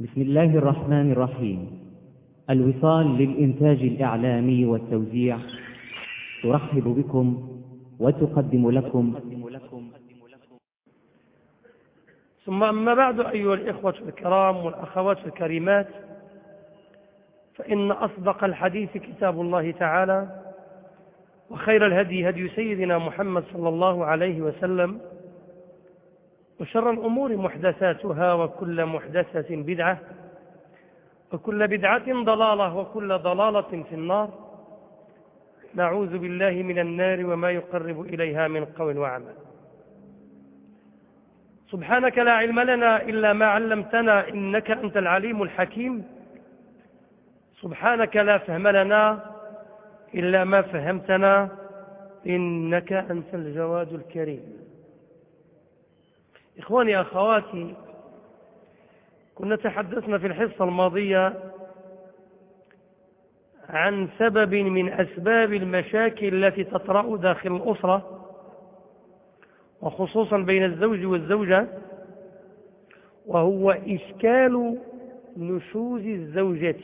بسم الله الرحمن الرحيم. الوصال للإنتاج الإعلامي والتوزيع. ترحب بكم وتقدم لكم. ثم أما بعد أيها الإخوة الكرام والأخوات الكريمات فإن أصدق الحديث كتاب الله تعالى وخير الهدي هدي سيدنا محمد صلى الله عليه وسلم وشر الأمور محدثاتها وكل محدثة بدعة وكل بدعة ضلالة وكل ضلالة في النار. نعوذ بالله من النار وما يقرب إليها من قول وعمل. سبحانك لا علم لنا إلا ما علمتنا إنك أنت العليم الحكيم. سبحانك لا فهم لنا إلا ما فهمتنا إنك أنت الجواد الكريم. إخواني أخواتي كنا تحدثنا في الحصة الماضية عن سبب من أسباب المشاكل التي تطرأ داخل الأسرة وخصوصا بين الزوج والزوجة وهو إشكال نشوز الزوجة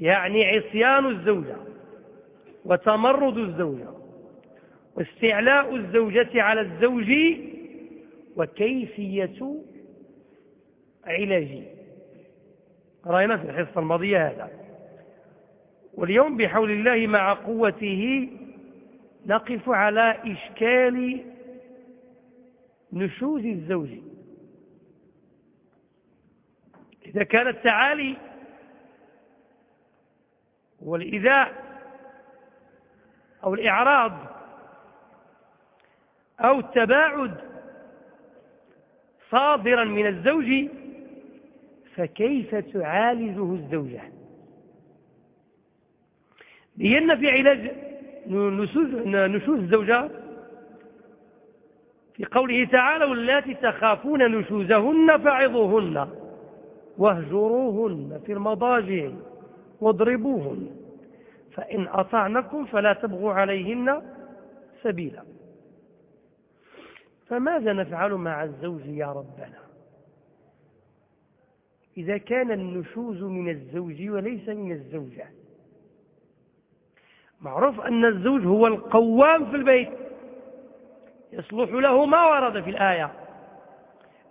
يعني عصيان الزوجة وتمرد الزوجة. واستعلاء الزوجة على الزوج وكيفية علاجه. رأينا في الحصة الماضية هذا. واليوم بحول الله مع قوته نقف على إشكال نشوز الزوج. إذا كان التعالي والإذاء أو الإعراض أو التباعد صادرا من الزوج فكيف تعالجه الزوجة؟ لأن في علاج نشوز الزوجات في قوله تعالى واللاتي تخافون نشوزهن فعظوهن واهجروهن في المضاجع واضربوهن فإن أطعنكم فلا تبغوا عليهن سبيلا. فماذا نفعل مع الزوج يا ربنا؟ إذا كان النشوز من الزوج وليس من الزوجة. معروف أن الزوج هو القوام في البيت. يصلح له ما ورد في الآية.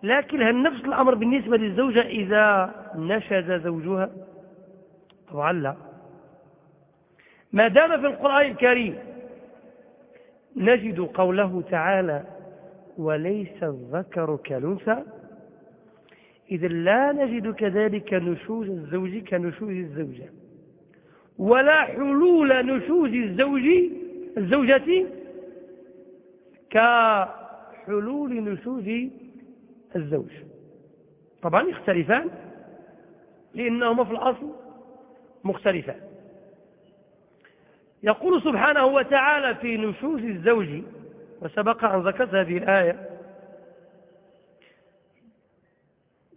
لكن هل نفس الأمر بالنسبة للزوجة إذا نشز زوجها؟ طبعا لا. ما دام في القرآن الكريم نجد قوله تعالى وليس الذكر كالأنثى. إذا لا نجد كذلك نشوز الزوج كنشوز الزوجة ولا حلول نشوز الزوج الزوجة كحلول نشوز الزوج. طبعا يختلفان لأنهما في الأصل مختلفان. يقول سبحانه وتعالى في نشوز الزوج وسبق أن ذكرت هذه الآية.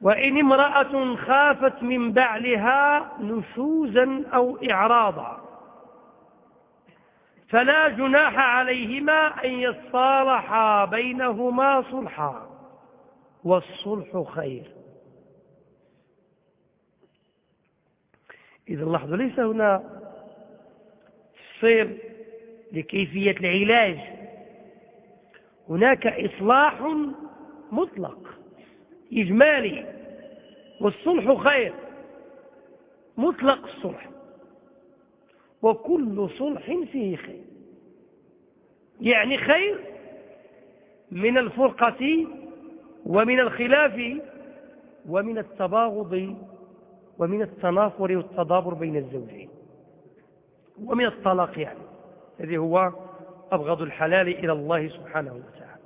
وإن امرأة خافت من بعلها نشوزا أو إعراضا فلا جناح عليهما أن يصالحا بينهما صلحا والصلح خير. إذا لاحظوا ليس هنا تفصيل لكيفية العلاج هناك إصلاح مطلق. إجمالي. والصلح خير. مطلق الصلح. وكل صلح فيه خير. يعني خير من الفرقة ومن الخلاف ومن التباغض ومن التنافر والتدابر بين الزوجين. ومن الطلاق يعني. الذي هو أبغض الحلال إلى الله سبحانه وتعالى.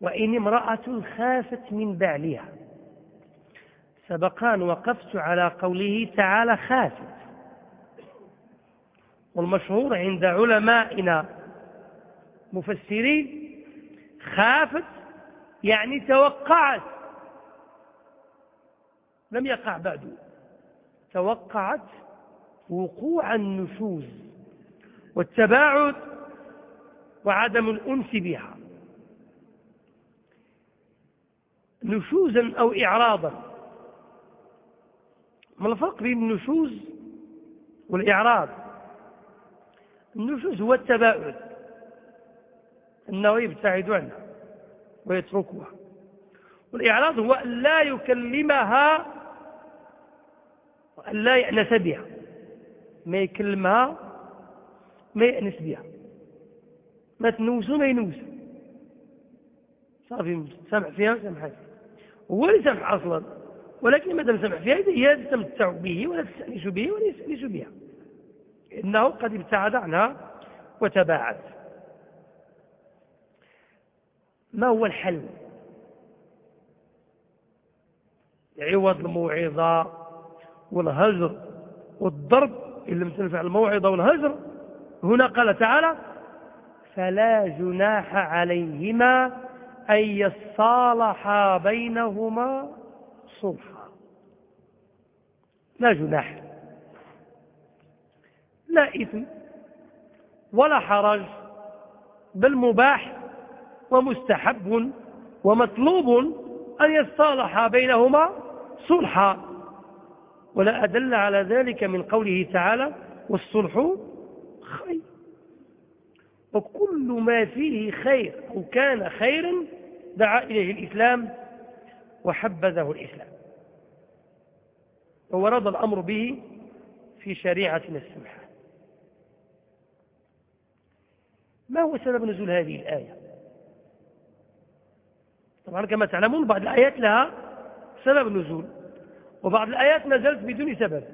وإن امرأة خافت من بعلها سبقان وقفت على قوله تعالى خافت. والمشهور عند علمائنا مفسرين خافت يعني توقعت. لم يقع بعد. توقعت وقوع النشوز. والتباعد وعدم الأنس بها. نشوزا أو إعراضا. ما الفرق بين النشوز والإعراض؟ النشوز هو التباعد أنه يبتعد عنها ويتركها والإعراض هو أن لا يكلمها وأن لا يأنس بها. ما يكلمها ما يأنس بها ما تنوسه ما ينوسه صافي سمع فيها وسمع فيها. هو اللي سمع أصلا. ولكن ما دام سمع فيها هي تستمتع به ولا تستأنس به ولا يستأنس بها. إنه قد ابتعد عنها وتباعد. ما هو الحل؟ عوض الموعظة والهجر والضرب إن لم تنفع الموعظة والهجر هنا قال تعالى فلا جناح عليهما أن يصالحا بينهما صلحا. لا جناح لا إثم ولا حرج بل مباح ومستحب ومطلوب أن يصالحا بينهما صلحا. ولا أدل على ذلك من قوله تعالى والصلح خير. وكل ما فيه خير أو كان خيرا دعا إليه الإسلام وحبذه الإسلام. وورد الأمر به في شريعتنا السمحة. ما هو سبب نزول هذه الآية؟ طبعا كما تعلمون بعض الآيات لها سبب نزول وبعض الآيات نزلت بدون سبب.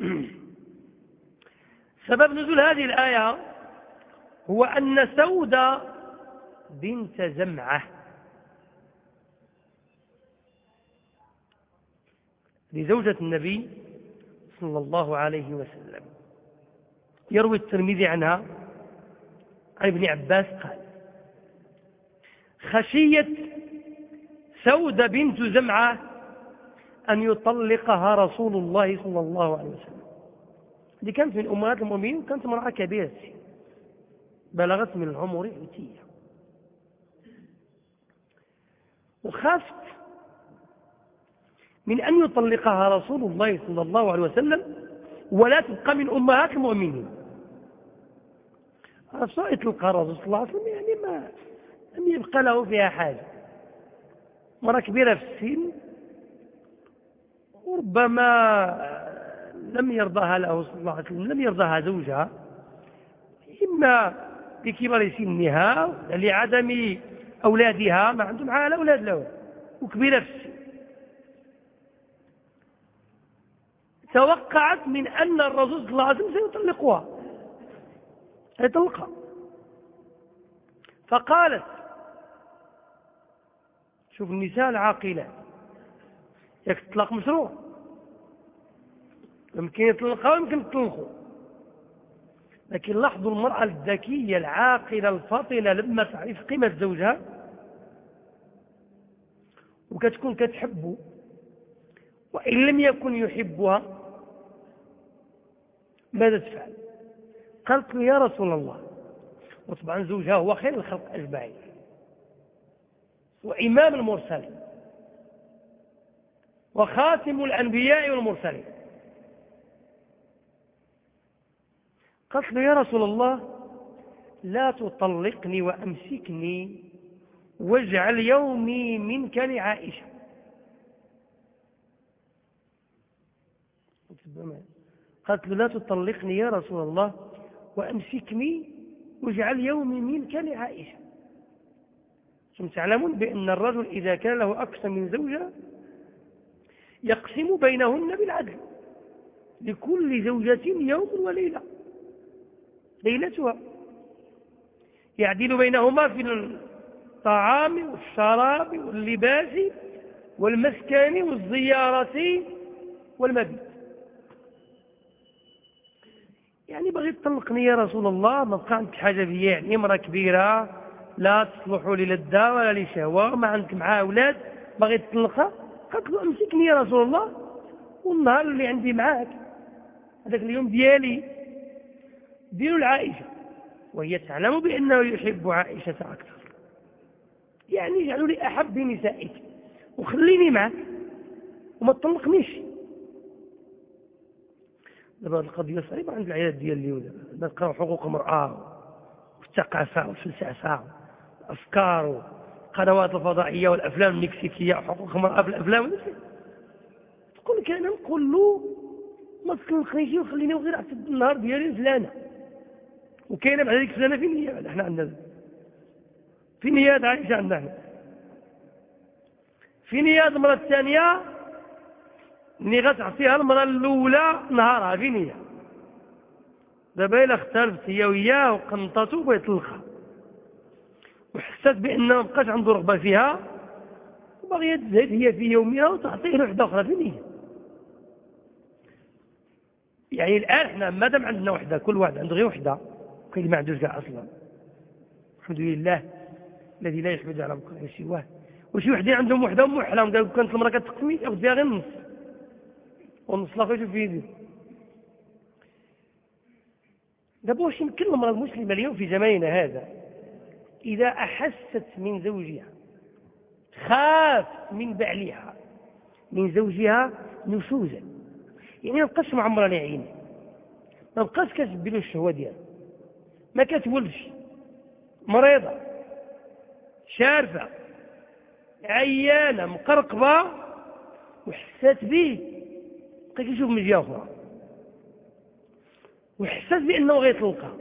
سبب نزول هذه الآية هو أن سودة بنت زمعة. لزوجة النبي صلى الله عليه وسلم. يروي الترمذي عنها عن ابن عباس قال خشيت سودة بنت زمعة أن يطلقها رسول الله صلى الله عليه وسلم. دي كانت من أمهات المؤمنين وكانت امرأة كبيرة. بلغت من العمر عتية وخافت من أن يطلقها رسول الله صلى الله عليه وسلم ولا تبقى من أمهات المؤمنين. يطلقها الرسول صلى الله عليه وسلم يعني ما لم يبقى له فيها حاجة. مرة كبيرة في السن وربما لم يرضاها له صلى الله عليه وسلم لم يرضاها زوجها إما بكبر سنها لعدم أولادها ما عندهم معها أولاد له وكبيرة في السن توقعت من أن الرسول صلى الله عليه وسلم سيطلقها. سيطلقها. فقالت شوف النساء العاقلات ياك تطلق مشروع. يمكن يطلقها ويمكن تطلقه. لكن لاحظوا المرأة الذكية العاقلة الفاطنة لما تعرف قيمة زوجها وكتكون كتحبه وإن لم يكن يحبها ماذا تفعل؟ قالت له يا رسول الله. وطبعا زوجها هو خير الخلق أجمعين. وإمام المرسلين وخاتم الأنبياء والمرسلين. قالت له يا رسول الله لا تطلقني وأمسكني واجعل يومي منك لعائشة. قالت له لا تطلقني يا رسول الله وأمسكني واجعل يومي منك لعائشة. ثم تعلمون بأن الرجل إذا كان له أكثر من زوجة يقسم بينهن بالعدل لكل زوجة يوم وليلة. ليلتها. يعدل بينهما في الطعام والشراب واللباس والمسكن والزيارة والمبيت. يعني بغي تطلقني يا رسول الله ما بقى عندك حاجة فيا. يعني امرأة كبيرة لا تصلح للذة ولا لشهوة ما عندك معها أولاد باغي تطلقها؟ قالت له أمسكني يا رسول الله والنهار اللي عندي معاك. هذاك اليوم ديالي. ديال العائشة وهي تعلم بأنه يحب عائشة أكثر. يعني اجعلوا لي أحب نسائك وخليني معك وما تطلقنيش. دابا القضية صعيبة عند العيالات ديال اليوم دابا. نقراو حقوق المرأة والثقافة والفلسفة والأفكار والقنوات الفضائية والأفلام المكسيكية وحقوق المرأة في الأفلام. تقول لك أنا نقول له ما تطلقنيش وخليني غير عتب النهار ديالي فلانة وكاينة بعد ذلك فلانة في النيابة إحنا عندنا في نياد عائشة عندنا إحنا في نياد المرأة الثانية اللي غتعطيها المرأة الأولى نهارها في نية دابا إلا اختلفت هي وياه وقنطته ويطلقها وحست بأن ما بقاش عنده رغبة فيها وباغية تزهد هي في يومها وتعطيه وحدة أخرى في نية يعني الآن إحنا ما دام عندنا وحدة كل واحد عنده غير وحدة. وكاين ما عندوش كاع أصلا. الحمد لله الذي لا يحمد على مكره سواه. وشي وحدين عندهم وحدة محلم قالوا كانت المرأة كتقسمي ياخذ فيها غير والنص الآخر يشوف في يديه دابا واش يمكن المرأة المسلمة اليوم في زماننا هذا إذا أحست من زوجها خاف من بعلها من زوجها نشوزا؟ يعني ما بقاش معمره لعينه ما بقاش كتبي له الشهوة ديالها. ما كتولش مريضة. شارفة. عيانة مقرقبة. وحسات به بقى كيشوف من جهة أخرى. وحسات بأنه غيطلقها.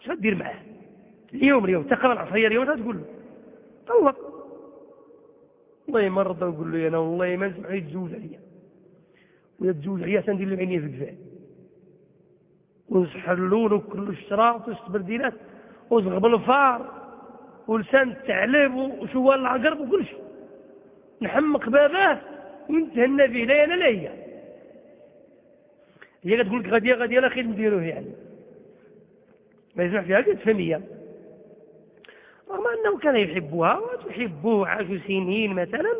اش غدير معاه؟ اليوم اليوم. تقرأ العصرية اليوم تقول له. طلق. والله ما رضى نقول له أنا والله ما نسمع يتزوج عليا. ولا تزوج عليا تندير له عينيه في الكفاء ونسحلوا له كل الشراط والتبرديلات وزغب الفار ولسان الثعلب وشوال العقرب وكل شيء. نحمق باباه ونتهنى به لا أنا لا هي هي كتقول لك غادي غادي أنا خير نديروه يعني. ما يسمع فيها تفهميه رغم أنه كان يحبها وتحبه عاشوا سنين مثلا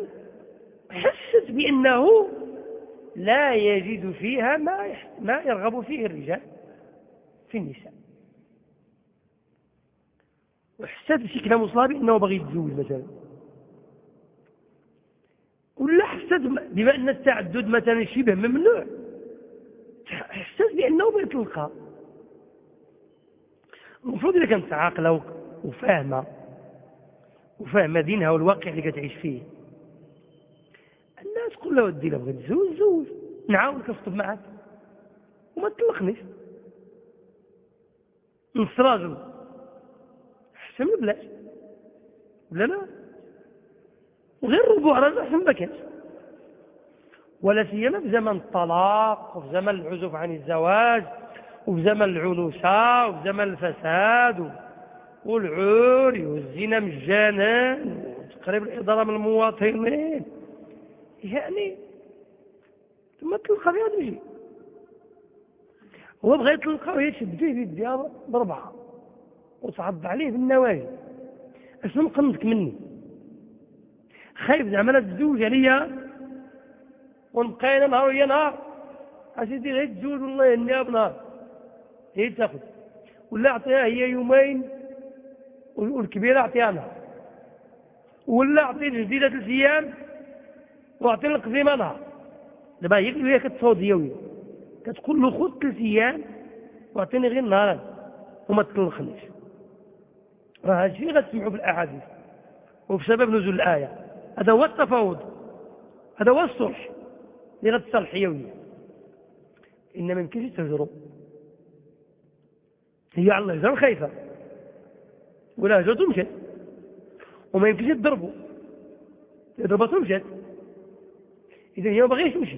حست بأنه لا يجد فيها ما ما يرغب فيه الرجال. في النساء. وحسات بشي كلام وصلها بانه باغي يتزوج مثلا. ولا حسات بما أن التعدد مثلا شبه ممنوع. حسات بأنه بيطلقها المفروض إذا كانت عاقلة وفاهمة وفاهمة دينها والواقع اللي كتعيش فيه. الناس تقول له ودي لو بغيت تزوج زوج. نعاونك نخطب معك. وما تطلقنيش. نص راجل احسن من بلاش ولا لا وغير ربوع رجل احسن بكاش ولا سيما في زمن الطلاق وفي زمن العزوف عن الزواج وفي زمن العنوسة وفي زمن الفساد والعوري والزنا مجانا وتقريب الإضرار من المواطنين. يعني ثم تلقى فيها تمشي هو بغى يتلقى وهي تشد فيه بيديها بربعة. وتعض عليه بالنواجذ. اشنو مقنطك مني؟ خايف زعما لا تزوج عليا. ونبقى أنا نهار ويا نهار. أسيدي غير تزوج والله يهنيها بنهار. هي تاخذ. ولا أعطيها هي يومين. والكبيرة أعطيها نهار. ولا أعطي الجديده ثلاث أيام. وأعطي القديمه نهار. دابا هي اللي هي يوميا كتقول له خذ ثلاث أيام واعطيني غير نهار وما تطلقنيش راه هذا الشيء غتسمعوا في الأحاديث وبسبب نزول الآية. هذا هو التفاوض. هذا هو الصلح اللي غتصلح يوميا. إن ما يمكنش تهجروا؟ هي على الهجره خايفه ولا هجرته مشات وما يمكنش تضربوا ضربته مشات اذا هي ما باغيش تمشي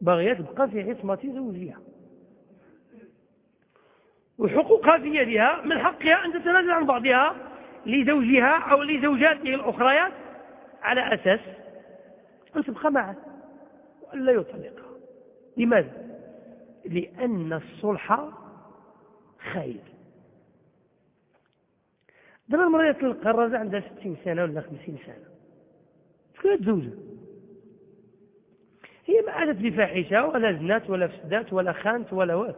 باغية تبقى في عصمة زوجها وحقوقها في يدها من حقها أن تتنازل عن بعضها لزوجها أو لزوجاته الأخريات على أساس أن تبقى معه وأن لا يطلقها. لماذا؟ لأن الصلح خير. دابا المرأة يطلق الرجل عندها ستين سنة ولا خمسين سنة. شكون تزوجها هي ما عادت بفاحشة ولا زنات ولا فسدات ولا خانت ولا وات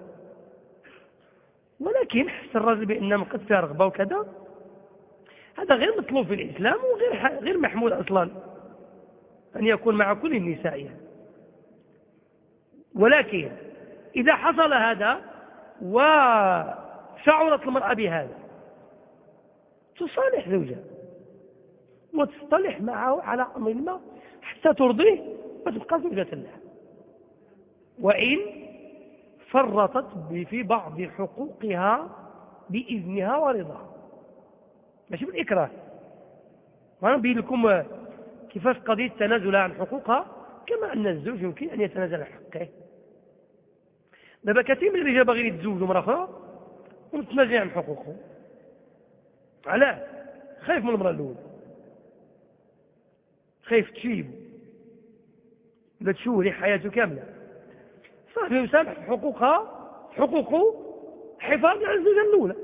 ولكن حس الرجل بأن قد فيها رغبة وكذا. هذا غير مطلوب في الإسلام وغير غير محمود أصلا. أن يكون مع كل النساء. يعني. ولكن إذا حصل هذا وشعرت المرأة بهذا تصالح زوجها وتصطلح معه على أمر ما حتى ترضيه. وتبقى زوجة له وإن فرطت في بعض حقوقها بإذنها ورضاها. ماشي بالإكراه. وأنا نبين لكم كيفاش قضية التنازل عن حقوقها؟ كما أن الزوج يمكن أن يتنازل عن حقه. دابا كثير من الرجال باغيين يتزوجوا مرة أخرى ومتنازل عن حقوقه علاه خايف من المرأة الأولى. خايف تشيب ولا تشوه حياته كاملة. صافي يسامح حقوقها حقوقه حفاظ على الزوجة الأولى.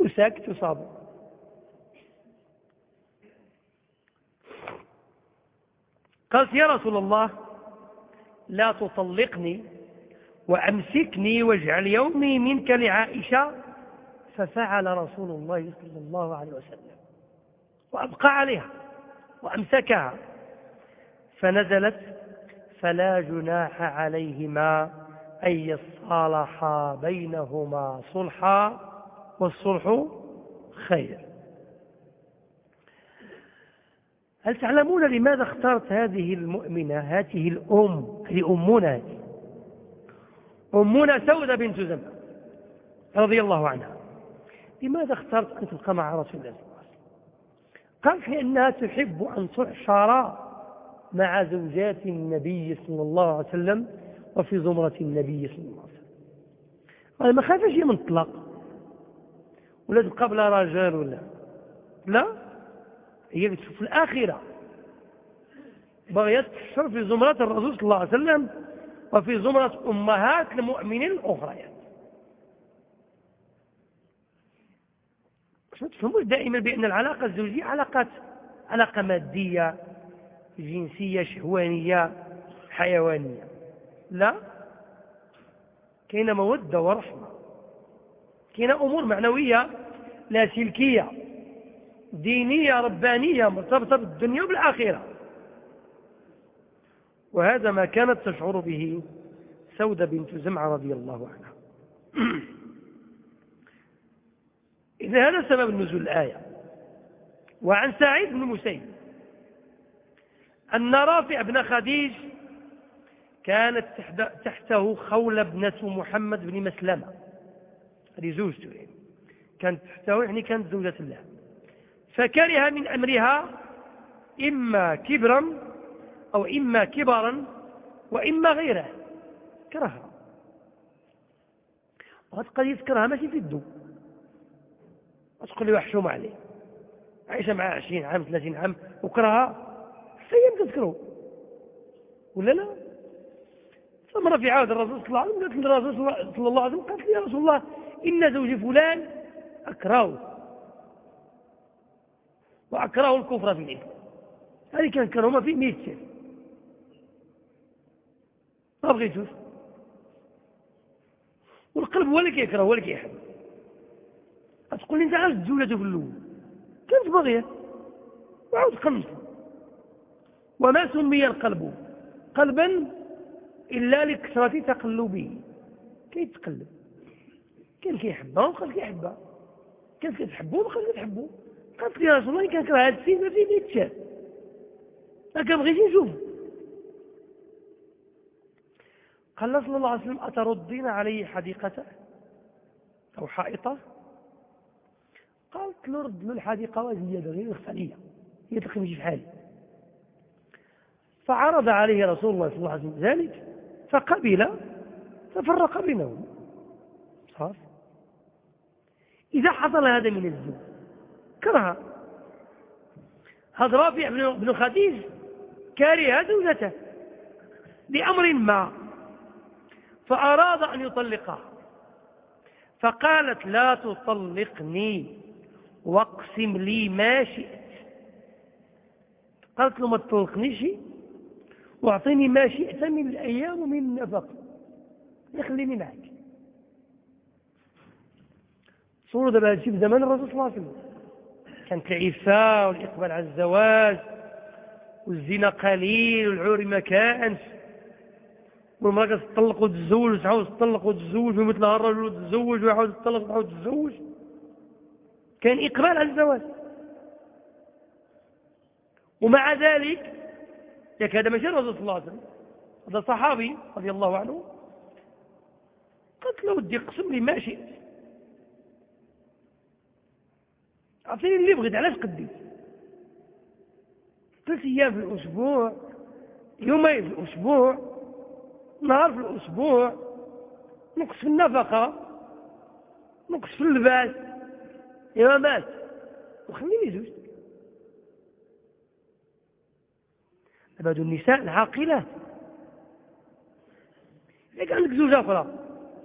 وساكت وصابر قالت يا رسول الله لا تطلقني وأمسكني واجعل يومي منك لعائشة. ففعل رسول الله صلى الله عليه وسلم. وأبقى عليها وأمسكها. فنزلت فلا جناح عليهما أن يصالحا بينهما صلحا والصلح خير. هل تعلمون لماذا اخترت هذه المؤمنة هذه الأم لأمنا هذه أمنا؟ سودة بنت زمن رضي الله عنها. لماذا اخترت أن تبقى مع رسول الله؟ صلى الله عليه وسلم قالت لأنها تحب أن تحشر مع زوجات النبي صلى الله عليه وسلم وفي زمرة النبي صلى الله عليه وسلم. قال ما خافش من الطلاق. ولا تبقى بلا رجال ولا. لا. هي بتشوف الآخرة. بغيت تحشر في زمرة الرسول صلى الله عليه وسلم وفي زمرة أمهات المؤمنين الأخريات ما تفهموش دائما بأن العلاقة الزوجية علاقات علاقة مادية جنسية شهوانية حيوانية. لا. كاين مودة ورحمة كاين أمور معنوية لاسلكية دينية ربانية مرتبطة بالدنيا وبالآخرة. وهذا ما كانت تشعر به سودة بنت زمعة رضي الله عنها. إذا هذا سبب نزول الآية. وعن سعيد بن مسيب. أن رافع بن خديج كانت تحته خولة ابنة محمد بن مسلمة هذه زوجته يعني. كانت تحته يعني كانت زوجة الله فكره من أمرها إما كبرا أو إما كبرا وإما غيره كرهها. وهذا قد يذكرها ماشي في الدو. تقول لي وحشوم عليه. عايشة معاه 20 عام 30 عام وكرهها. سيم تذكره ولا لا؟ ثم في عهد الرسول صلى الله عليه وسلم قالت للرسول صلى الله عليه وسلم قالت لي يا رسول الله إن زوجي فلان أكرهه. وأكرهه الكفر في الإسلام هذه كان كرهما في مئة سنة ما بغيتوش والقلب هو اللي كيكره هو اللي كيحب. تقول لي أنت عارف زوجته في الأول كانت باغيه وعاود قمت وما سمي القلب؟ قلبا إلا لكثرة تقلبه. كيتقلب كان كيحبها وبقى كيحبها كان كتحبو وبقى كتحبو قالت لي رسول الله كنكره هذا السيد ما فيه يتشاف. ما كنبغيش نشوف. قال صلى الله عليه وسلم أتردين علي حديقته أو حائطة؟ قالت له رد له الحديقة وزيادة غير الخلية هي تقيم في حالي. فعرض عليه رسول الله صلى الله عليه وسلم ذلك فقبل ففرق بينهم. صار إذا حصل هذا من الزوج كره. هذا رافع بن خديج كاره زوجته لأمر ما فأراد أن يطلقها فقالت لا تطلقني واقسم لي ما شئت. قالت له ما تطلقنيش؟ واعطيني ما شئت من الأيام ومن النفق. يخليني معك. صورة دابا هادشي في زمان الرسول صلى الله عليه وسلم؟ كانت العفة والإقبال على الزواج والزنا قليل والعوري ما كانش. والمرأة تطلق وتتزوج وتعاود تطلق وتتزوج ومثلها الرجل وتتزوج ويعاود تطلق وتعاود تتزوج. كان إقبال على الزواج. ومع ذلك ياك هذا ماشي الرسول صلى الله عليه وسلم هذا صحابي رضي الله عنه قلت له ودي قسم لي ما شئت. أعطيني اللي بغيت علاش قديت ثلاث أيام في الأسبوع يومين في الأسبوع نهار في الأسبوع نقص في النفقة نقص في اللباس. يا مات. وخليني زوج بعد النساء العاقلات. كان عندك زوجة أخرى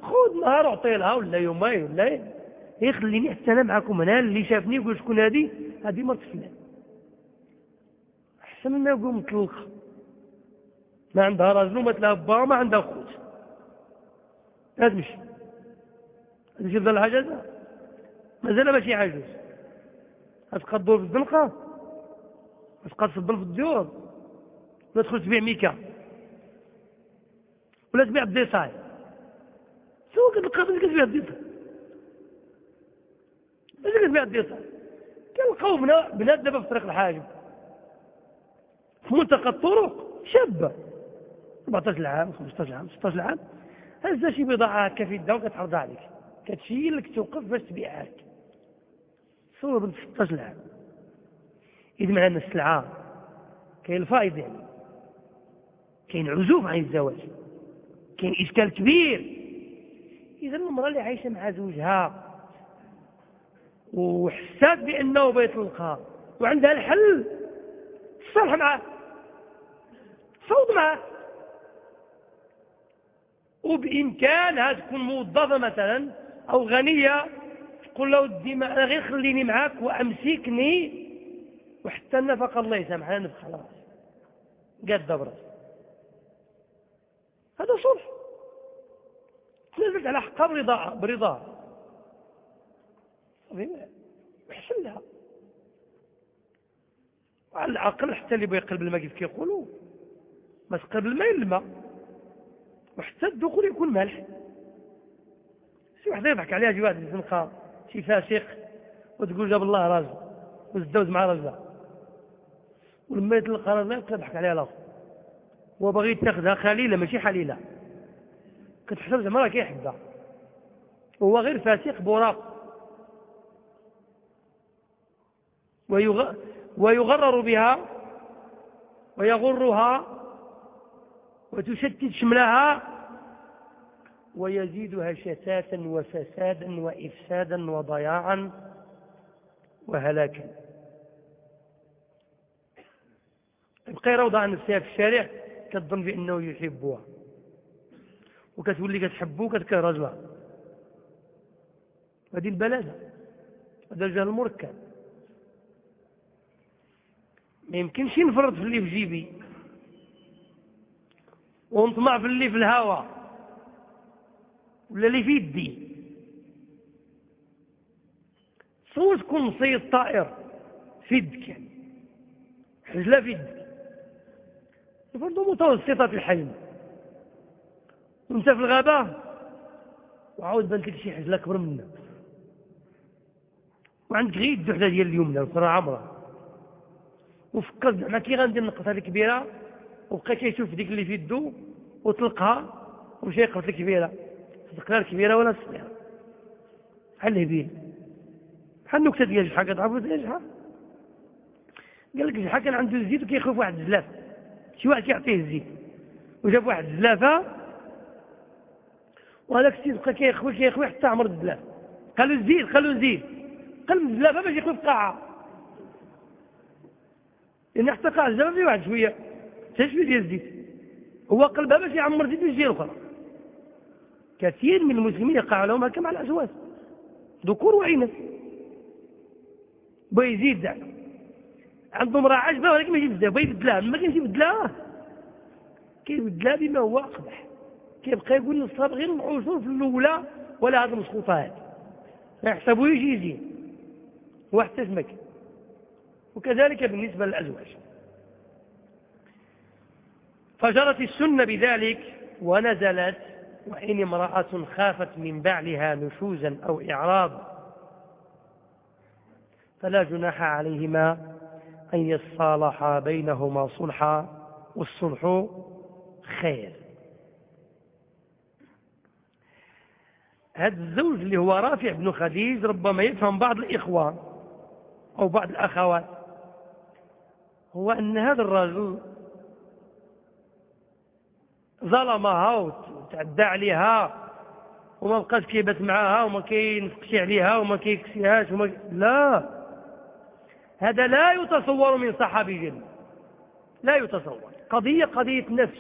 خذ نهار اعطي لها ولا يومين ولا هي خليني حتى أنا معكم هنا اللي شافني يقول شكون هذه هذه مرت فلان أحسن من ما يقول مطلقة ما عندها راجل وما تلها با وما عندها خوت. هذا مشي هذا شي ظل عجز مازال ماشي عجوز تدور في الزنقة غتبقى تصبر في الديور. ولا تدخل تبيع ميكا. ولا تبيع الديساي سوا كتلقى فين كتبيع الديساي اش كتبيع الديساي كنلقاو بنات دابا في طريق الحاجب في منطقة الطرق شابة. 14 عام 15 عام 16 عام هزا شي بضاعة هكا في يدها وكتعرضها عليك. كتشيل لك توقف باش تبيعها لك صور بنت 16 عام إذا معنا السلعة. كاين الفائض يعني كاين عزوف عن الزواج كاين إشكال كبير. إذا المرأة اللي عايشة مع زوجها وحسات بأنه بيطلقها وعندها الحل تصالح معاه فوض معاه. وبإمكانها تكون موظفة مثلا أو غنية تقول له ودي أنا غير خليني معاك وأمسكني وحتى النفقة الله يسامحنا نفخ خلاص. قد دبرت. هذا صلح. تنزلت على حقها برضا. برضا يحسن لها. وعلى العقل حتى اللي بيقلب الماء كيف كيقولوا. ما تقلب الماء الماء. وحتى الدخول يكون مالح. شي واحد يضحك عليها شي واحد الزنقه شي فاسق. وتقول جاب الله راجل وتزوج مع راجلها ولما يطلق راجلها يضحك عليها الأخر. هو باغي يتخذها خليلة ماشي حليله كتحسب زعما راه كيحبها. هو غير فاسق براق. ويغرر بها ويغرها وتشتت شملها ويزيدها شتاتا وفسادا وإفسادا وضياعا وهلاكا. يبقى يروض عن نفسها في الشارع كتظن بأنه يحبها. وكتولي كتحبه وكتكره رجلها هذه البلادة هذا الجهل المركب. ما يمكنش نفرط في اللي في جيبي. ونطمع في اللي في الهواء ولا اللي في يدي. صور تكون مصيد طائر. في يدك يعني حجلة في يدك برضه متوسطة الحجم. وانت في الغابة وعاود بانت لك شي حجلة أكبر منك وعندك غير وحدة ديال اليمنى وصرا عمرها وفكرت زعما كي غندير نقطة كبيرة وبقى كيشوف ديك اللي في يدو وطلقها ومشى يقفت الكبيرة صدق لا الكبيرة ولا الصغيرة بحال الهبيل. بحال النكتة ديال جحا كتعرفوا ديال جحا قال لك جحا كان عنده الزيت وكيخوف واحد الزلاف. شي واحد كيعطيه الزيت. وجاب واحد الزلافة وهذاك السيد بقى كيخوي كيخوي حتى عمر الزلاف قال له زيد قال له زيد. قال له الزلافة باش يخوي في قاعه لأن حتى قاعة الزلافة فيه واحد شوية. حتى شوية ديال الزيت. هو قلبها باش يعمر زيت من الجهه كثير من المسلمين يقع لهم هكا مع الازواج ذكور واناث بغى يزيد زعما عنده امراه عجبه ولكن ماشي بزاف بغى يبدلها ما كاينش يبدلها كيبدلها بما هو أقبح. كيبقى يقول للصاب غير العشور في الأولى ولا هذه المسقوطه هذه ما يحسبوا يجي يزيد. هو حتى سمك وكذلك بالنسبة للأزواج. فجرت السنة بذلك ونزلت وإن امرأة خافت من بعلها نشوزا أو إعراض فلا جناح عليهما أن يصالحا بينهما صلحا والصلح خير. هذا الزوج اللي هو رافع بن خديج ربما يفهم بعض الإخوة أو بعض الأخوات هو أن هذا الرجل ظلمها وتعدى عليها وما بقاش كيبات معاها وما كينفقش عليها وما كيكسيهاش وما لا! هذا لا يتصور من صحابي جل لا يتصور. قضية قضية نفس.